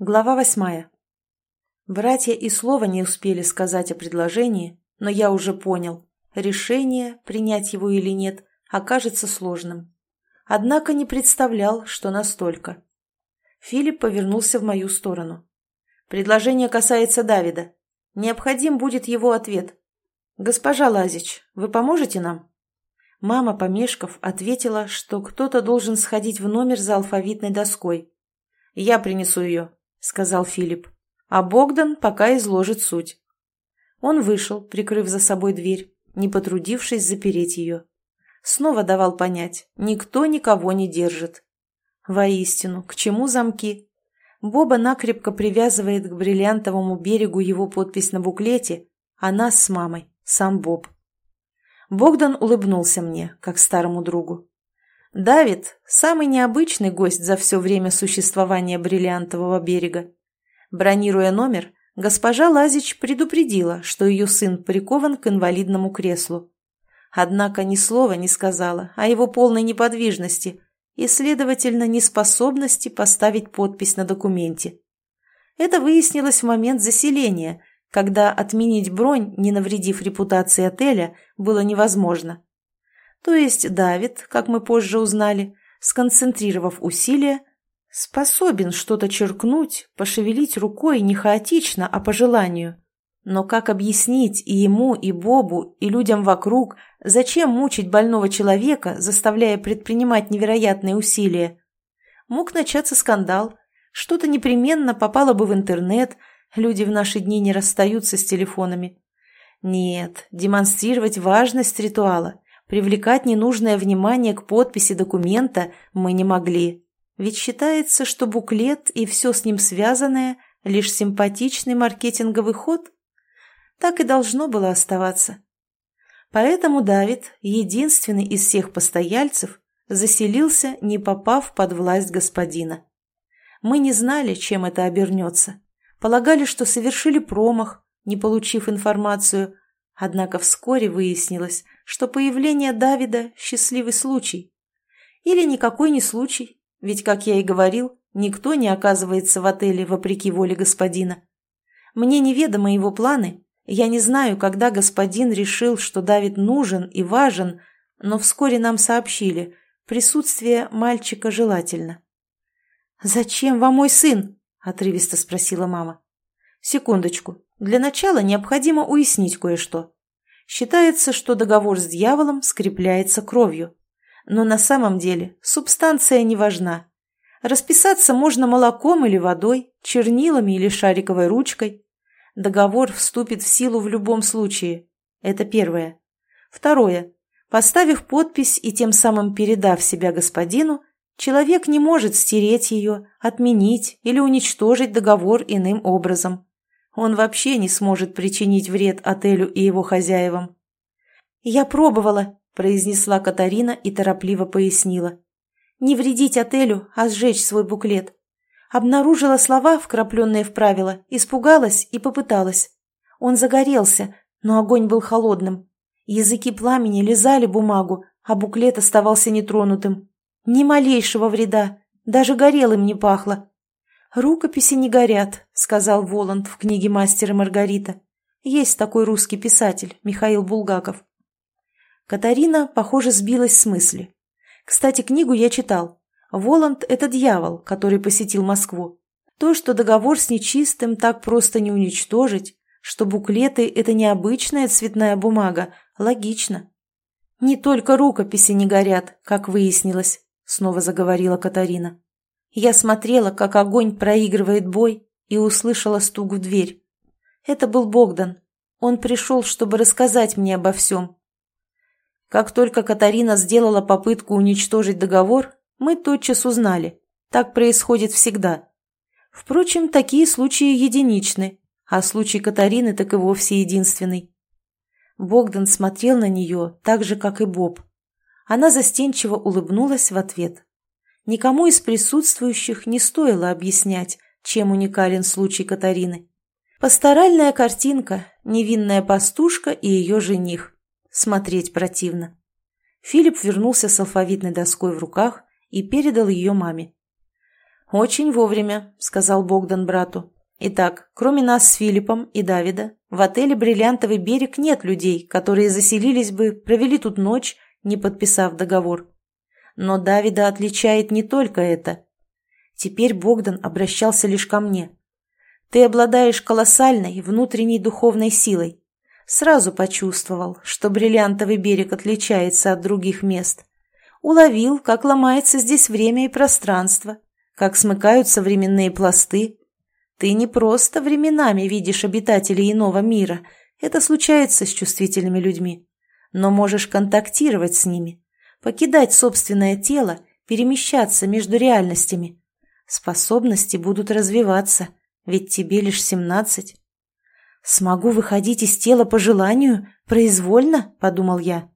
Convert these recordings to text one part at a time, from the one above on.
Глава восьмая. Братья и слова не успели сказать о предложении, но я уже понял. Решение, принять его или нет, окажется сложным. Однако не представлял, что настолько. Филипп повернулся в мою сторону. Предложение касается Давида. Необходим будет его ответ. «Госпожа Лазич, вы поможете нам?» Мама, помешков, ответила, что кто-то должен сходить в номер за алфавитной доской. «Я принесу ее», — сказал Филипп. А Богдан пока изложит суть. Он вышел, прикрыв за собой дверь, не потрудившись запереть ее. Снова давал понять, никто никого не держит. Воистину, к чему замки? Боба накрепко привязывает к бриллиантовому берегу его подпись на буклете, а нас с мамой, сам Боб. Богдан улыбнулся мне, как старому другу. Давид – самый необычный гость за все время существования бриллиантового берега. Бронируя номер, госпожа Лазич предупредила, что ее сын прикован к инвалидному креслу. Однако ни слова не сказала о его полной неподвижности и, следовательно, неспособности поставить подпись на документе. Это выяснилось в момент заселения, когда отменить бронь, не навредив репутации отеля, было невозможно. То есть Давид, как мы позже узнали, сконцентрировав усилия, способен что-то черкнуть, пошевелить рукой не хаотично, а по желанию. Но как объяснить и ему, и Бобу, и людям вокруг, зачем мучить больного человека, заставляя предпринимать невероятные усилия? Мог начаться скандал, что-то непременно попало бы в интернет, люди в наши дни не расстаются с телефонами. Нет, демонстрировать важность ритуала, привлекать ненужное внимание к подписи документа мы не могли. Ведь считается, что буклет и все с ним связанное – лишь симпатичный маркетинговый ход. Так и должно было оставаться. Поэтому Давид, единственный из всех постояльцев, заселился, не попав под власть господина. Мы не знали, чем это обернется. Полагали, что совершили промах, не получив информацию, однако вскоре выяснилось, что появление Давида – счастливый случай. Или никакой не случай, ведь, как я и говорил, никто не оказывается в отеле вопреки воле господина. Мне неведомы его планы, я не знаю, когда господин решил, что Давид нужен и важен, но вскоре нам сообщили, присутствие мальчика желательно. «Зачем вам мой сын?» – отрывисто спросила мама. «Секундочку. Для начала необходимо уяснить кое-что. Считается, что договор с дьяволом скрепляется кровью. Но на самом деле субстанция не важна. Расписаться можно молоком или водой, чернилами или шариковой ручкой. Договор вступит в силу в любом случае. Это первое. Второе. Поставив подпись и тем самым передав себя господину, человек не может стереть ее, отменить или уничтожить договор иным образом. Он вообще не сможет причинить вред отелю и его хозяевам. «Я пробовала», произнесла Катарина и торопливо пояснила. «Не вредить отелю, а сжечь свой буклет. Обнаружила слова, вкрапленные в правила, испугалась и попыталась. Он загорелся, но огонь был холодным. Языки пламени лизали бумагу, а буклет оставался нетронутым. Ни малейшего вреда, даже горелым не пахло. «Рукописи не горят», — сказал Воланд в книге «Мастер и Маргарита». Есть такой русский писатель, Михаил Булгаков. Катарина, похоже, сбилась с мысли. Кстати, книгу я читал. Воланд – это дьявол, который посетил Москву. То, что договор с нечистым так просто не уничтожить, что буклеты – это необычная цветная бумага, логично. «Не только рукописи не горят, как выяснилось», – снова заговорила Катарина. Я смотрела, как огонь проигрывает бой, и услышала стук в дверь. Это был Богдан. Он пришел, чтобы рассказать мне обо всем, как только Катарина сделала попытку уничтожить договор, мы тотчас узнали. Так происходит всегда. Впрочем, такие случаи единичны, а случай Катарины так и вовсе единственный. Богдан смотрел на нее так же, как и Боб. Она застенчиво улыбнулась в ответ. Никому из присутствующих не стоило объяснять, чем уникален случай Катарины. Пасторальная картинка, невинная пастушка и ее жених. Смотреть противно. Филипп вернулся с алфавитной доской в руках и передал ее маме. «Очень вовремя», — сказал Богдан брату. «Итак, кроме нас с Филиппом и Давида, в отеле «Бриллиантовый берег» нет людей, которые заселились бы, провели тут ночь, не подписав договор. Но Давида отличает не только это. Теперь Богдан обращался лишь ко мне. Ты обладаешь колоссальной внутренней духовной силой. Сразу почувствовал, что бриллиантовый берег отличается от других мест. Уловил, как ломается здесь время и пространство, как смыкаются временные пласты. Ты не просто временами видишь обитателей иного мира, это случается с чувствительными людьми, но можешь контактировать с ними, покидать собственное тело, перемещаться между реальностями. Способности будут развиваться, ведь тебе лишь семнадцать. «Смогу выходить из тела по желанию, произвольно?» – подумал я.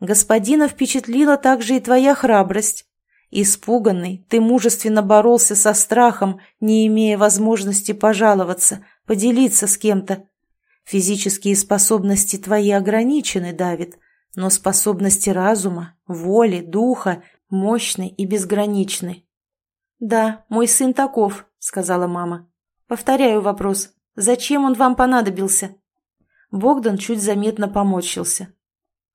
Господина впечатлила также и твоя храбрость. Испуганный, ты мужественно боролся со страхом, не имея возможности пожаловаться, поделиться с кем-то. Физические способности твои ограничены, Давид, но способности разума, воли, духа мощны и безграничны. «Да, мой сын таков», — сказала мама. «Повторяю вопрос. Зачем он вам понадобился?» Богдан чуть заметно поморщился.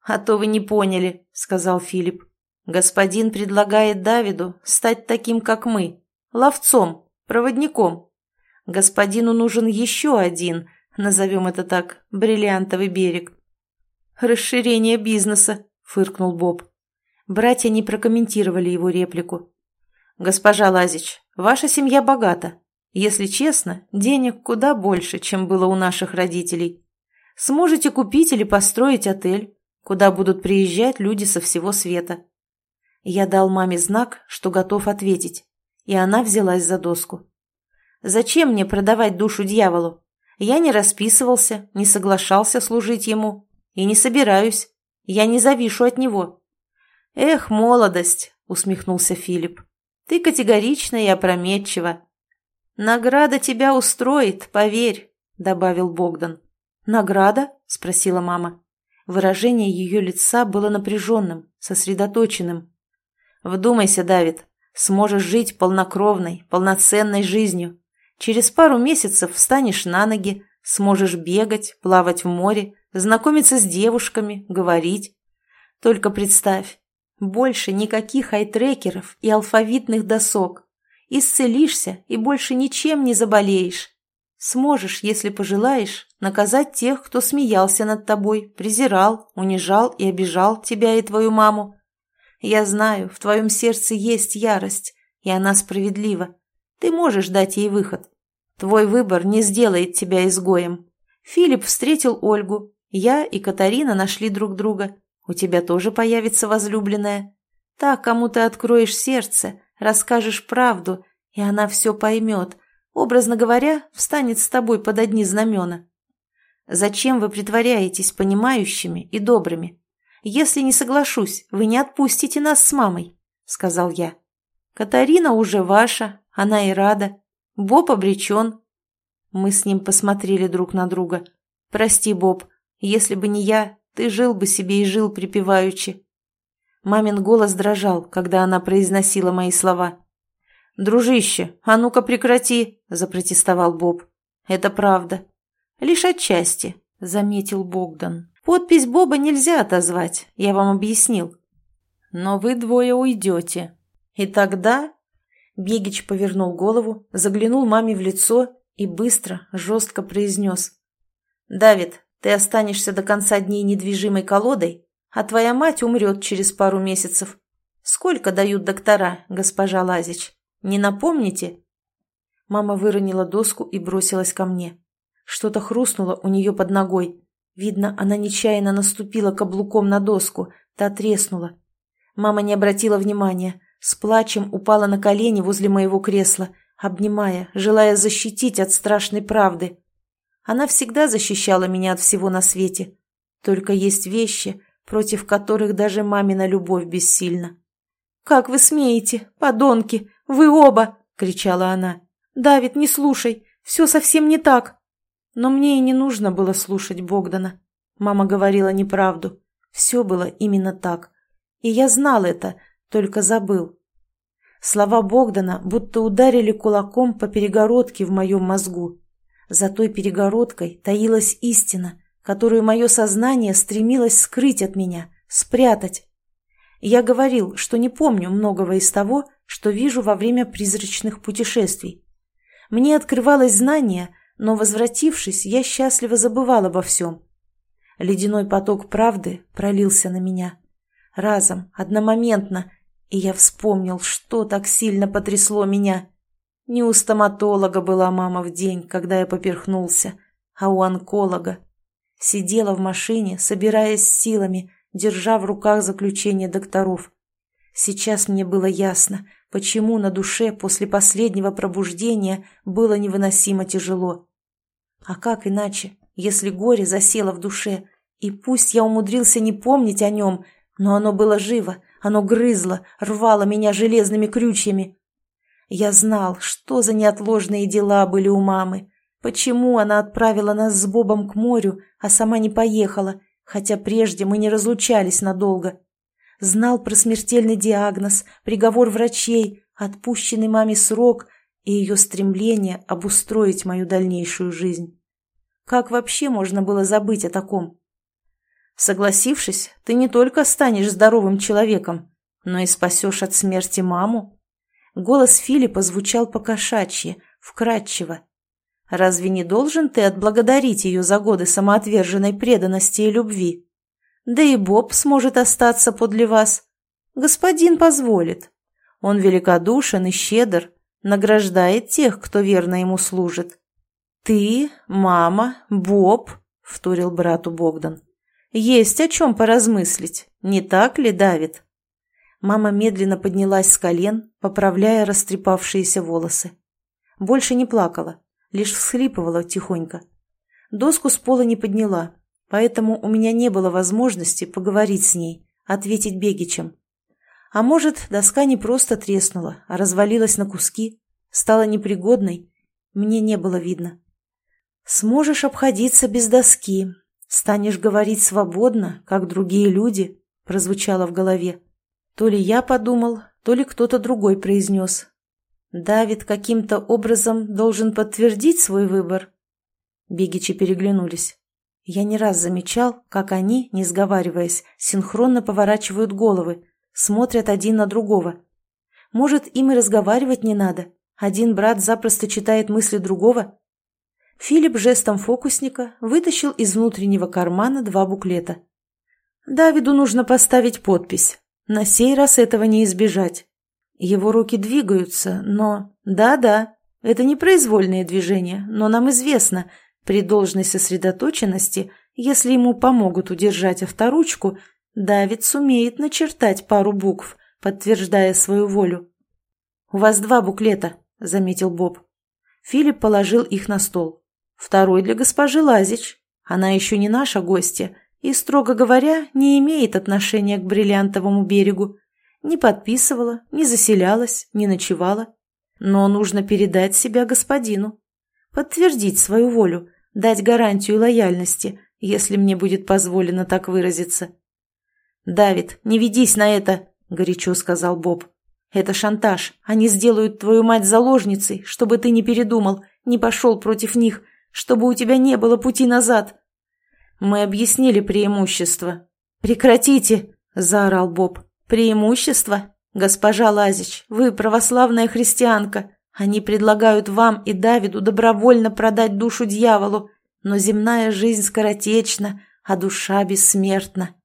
«А то вы не поняли», — сказал Филипп. «Господин предлагает Давиду стать таким, как мы, ловцом, проводником. Господину нужен еще один, назовем это так, бриллиантовый берег». «Расширение бизнеса», — фыркнул Боб. Братья не прокомментировали его реплику. «Госпожа Лазич, ваша семья богата. Если честно, денег куда больше, чем было у наших родителей. Сможете купить или построить отель, куда будут приезжать люди со всего света. Я дал маме знак, что готов ответить, и она взялась за доску. «Зачем мне продавать душу дьяволу? Я не расписывался, не соглашался служить ему, и не собираюсь. Я не завишу от него». «Эх, молодость!» — усмехнулся Филипп. «Ты категорична и опрометчива». «Награда тебя устроит, поверь», — добавил Богдан. «Награда?» — спросила мама. Выражение ее лица было напряженным, сосредоточенным. «Вдумайся, Давид, сможешь жить полнокровной, полноценной жизнью. Через пару месяцев встанешь на ноги, сможешь бегать, плавать в море, знакомиться с девушками, говорить. Только представь, больше никаких айтрекеров и алфавитных досок. Исцелишься и больше ничем не заболеешь. Сможешь, если пожелаешь, наказать тех, кто смеялся над тобой, презирал, унижал и обижал тебя и твою маму. Я знаю, в твоем сердце есть ярость, и она справедлива. Ты можешь дать ей выход. Твой выбор не сделает тебя изгоем. Филипп встретил Ольгу, я и Катарина нашли друг друга. У тебя тоже появится возлюбленная. Так, кому ты откроешь сердце, расскажешь правду, и она все поймет, образно говоря, встанет с тобой под одни знамена. Зачем вы притворяетесь понимающими и добрыми? Если не соглашусь, вы не отпустите нас с мамой, — сказал я. Катарина уже ваша, она и рада. Боб обречен. Мы с ним посмотрели друг на друга. Прости, Боб, если бы не я, ты жил бы себе и жил припеваючи. Мамин голос дрожал, когда она произносила мои слова. «Дружище, а ну-ка прекрати!» – запротестовал Боб. «Это правда». «Лишь отчасти», – заметил Богдан. «Подпись Боба нельзя отозвать, я вам объяснил». «Но вы двое уйдете. И тогда...» Бегич повернул голову, заглянул маме в лицо и быстро, жестко произнес. «Давид, ты останешься до конца дней недвижимой колодой, а твоя мать умрет через пару месяцев. Сколько дают доктора, госпожа Лазич?» Не напомните?» Мама выронила доску и бросилась ко мне. Что-то хрустнуло у нее под ногой. Видно, она нечаянно наступила каблуком на доску, та треснула. Мама не обратила внимания, с плачем упала на колени возле моего кресла, обнимая, желая защитить от страшной правды. Она всегда защищала меня от всего на свете. Только есть вещи, против которых даже мамина любовь бессильна. «Как вы смеете, подонки!» Вы оба!» — кричала она. «Давид, не слушай, все совсем не так!» Но мне и не нужно было слушать Богдана. Мама говорила неправду. Все было именно так. И я знал это, только забыл. Слова Богдана будто ударили кулаком по перегородке в моем мозгу. За той перегородкой таилась истина, которую мое сознание стремилось скрыть от меня, спрятать. Я говорил, что не помню многого из того, что вижу во время призрачных путешествий. Мне открывалось знание, но, возвратившись, я счастливо забывал обо всем. Ледяной поток правды пролился на меня. Разом, одномоментно, и я вспомнил, что так сильно потрясло меня. Не у стоматолога была мама в день, когда я поперхнулся, а у онколога. Сидела в машине, собираясь силами, держа в руках заключение докторов. Сейчас мне было ясно, почему на душе после последнего пробуждения было невыносимо тяжело. А как иначе, если горе засело в душе, и пусть я умудрился не помнить о нем, но оно было живо, оно грызло, рвало меня железными крючьями. Я знал, что за неотложные дела были у мамы, почему она отправила нас с Бобом к морю, а сама не поехала, хотя прежде мы не разлучались надолго. Знал про смертельный диагноз, приговор врачей, отпущенный маме срок и ее стремление обустроить мою дальнейшую жизнь. Как вообще можно было забыть о таком? Согласившись, ты не только станешь здоровым человеком, но и спасешь от смерти маму. Голос Филиппа звучал покошачьи, вкрадчиво. Разве не должен ты отблагодарить ее за годы самоотверженной преданности и любви? Да и Боб сможет остаться подле вас. Господин позволит. Он великодушен и щедр, награждает тех, кто верно ему служит. Ты, мама, Боб, — вторил брату Богдан. Есть о чем поразмыслить, не так ли, Давид? Мама медленно поднялась с колен, поправляя растрепавшиеся волосы. Больше не плакала, лишь всхлипывала тихонько. Доску с пола не подняла, поэтому у меня не было возможности поговорить с ней, ответить Бегичем. А может, доска не просто треснула, а развалилась на куски, стала непригодной, мне не было видно. «Сможешь обходиться без доски, станешь говорить свободно, как другие люди», прозвучало в голове. То ли я подумал, то ли кто-то другой произнес. Давид каким-то образом должен подтвердить свой выбор. Бегичи переглянулись. Я не раз замечал, как они, не сговариваясь, синхронно поворачивают головы, смотрят один на другого. Может, им и разговаривать не надо. Один брат запросто читает мысли другого. Филипп жестом фокусника вытащил из внутреннего кармана два буклета. Давиду нужно поставить подпись. На сей раз этого не избежать. Его руки двигаются, но... Да-да, это не произвольные движения, но нам известно, при должной сосредоточенности, если ему помогут удержать авторучку, Давид сумеет начертать пару букв, подтверждая свою волю. «У вас два буклета», — заметил Боб. Филипп положил их на стол. «Второй для госпожи Лазич. Она еще не наша гостья и, строго говоря, не имеет отношения к бриллиантовому берегу. Не подписывала, не заселялась, не ночевала. Но нужно передать себя господину. Подтвердить свою волю, дать гарантию лояльности, если мне будет позволено так выразиться. «Давид, не ведись на это!» – горячо сказал Боб. «Это шантаж. Они сделают твою мать заложницей, чтобы ты не передумал, не пошел против них, чтобы у тебя не было пути назад». Мы объяснили преимущество. «Прекратите!» – заорал Боб. «Преимущество? Госпожа Лазич, вы православная христианка. Они предлагают вам и Давиду добровольно продать душу дьяволу, но земная жизнь скоротечна, а душа бессмертна.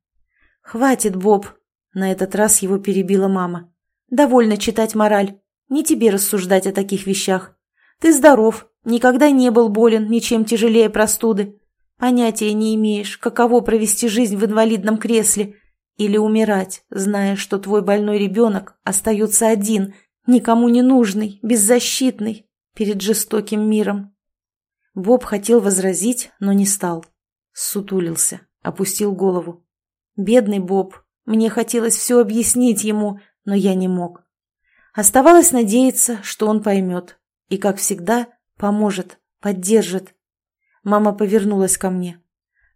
«Хватит, Боб!» — на этот раз его перебила мама. «Довольно читать мораль. Не тебе рассуждать о таких вещах. Ты здоров, никогда не был болен ничем тяжелее простуды. Понятия не имеешь, каково провести жизнь в инвалидном кресле или умирать, зная, что твой больной ребенок остается один — никому не нужный, беззащитный, перед жестоким миром. Боб хотел возразить, но не стал. Сутулился, опустил голову. Бедный Боб. Мне хотелось все объяснить ему, но я не мог. Оставалось надеяться, что он поймет. И, как всегда, поможет, поддержит. Мама повернулась ко мне.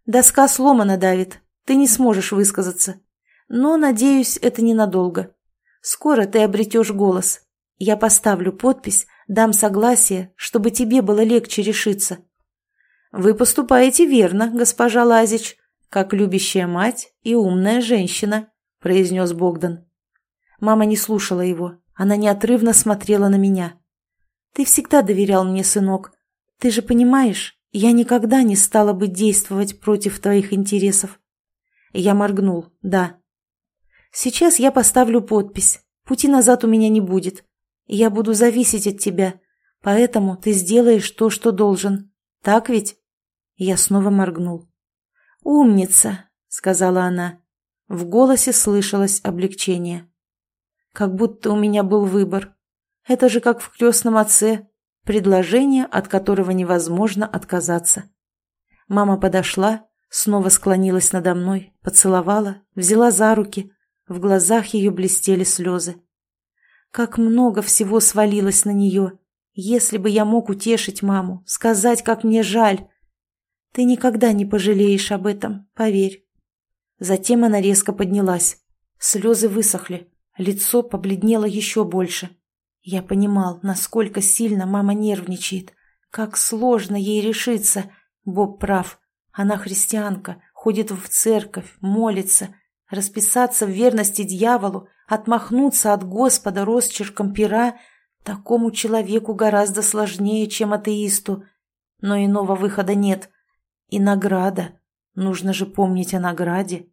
«Доска сломана, Давид. Ты не сможешь высказаться. Но, надеюсь, это ненадолго. Скоро ты обретешь голос. Я поставлю подпись, дам согласие, чтобы тебе было легче решиться». «Вы поступаете верно, госпожа Лазич, как любящая мать и умная женщина», – произнес Богдан. Мама не слушала его, она неотрывно смотрела на меня. «Ты всегда доверял мне, сынок. Ты же понимаешь, я никогда не стала бы действовать против твоих интересов». Я моргнул, да. «Сейчас я поставлю подпись. Пути назад у меня не будет. Я буду зависеть от тебя, поэтому ты сделаешь то, что должен. Так ведь?» Я снова моргнул. «Умница!» — сказала она. В голосе слышалось облегчение. Как будто у меня был выбор. Это же как в крестном отце. Предложение, от которого невозможно отказаться. Мама подошла, снова склонилась надо мной, поцеловала, взяла за руки. В глазах ее блестели слезы. Как много всего свалилось на нее. Если бы я мог утешить маму, сказать, как мне жаль, ты никогда не пожалеешь об этом, поверь. Затем она резко поднялась. Слезы высохли, лицо побледнело еще больше. Я понимал, насколько сильно мама нервничает, как сложно ей решиться. Боб прав. Она христианка, ходит в церковь, молится. Расписаться в верности дьяволу, отмахнуться от Господа росчерком пера такому человеку гораздо сложнее, чем атеисту. Но иного выхода нет. И награда. Нужно же помнить о награде.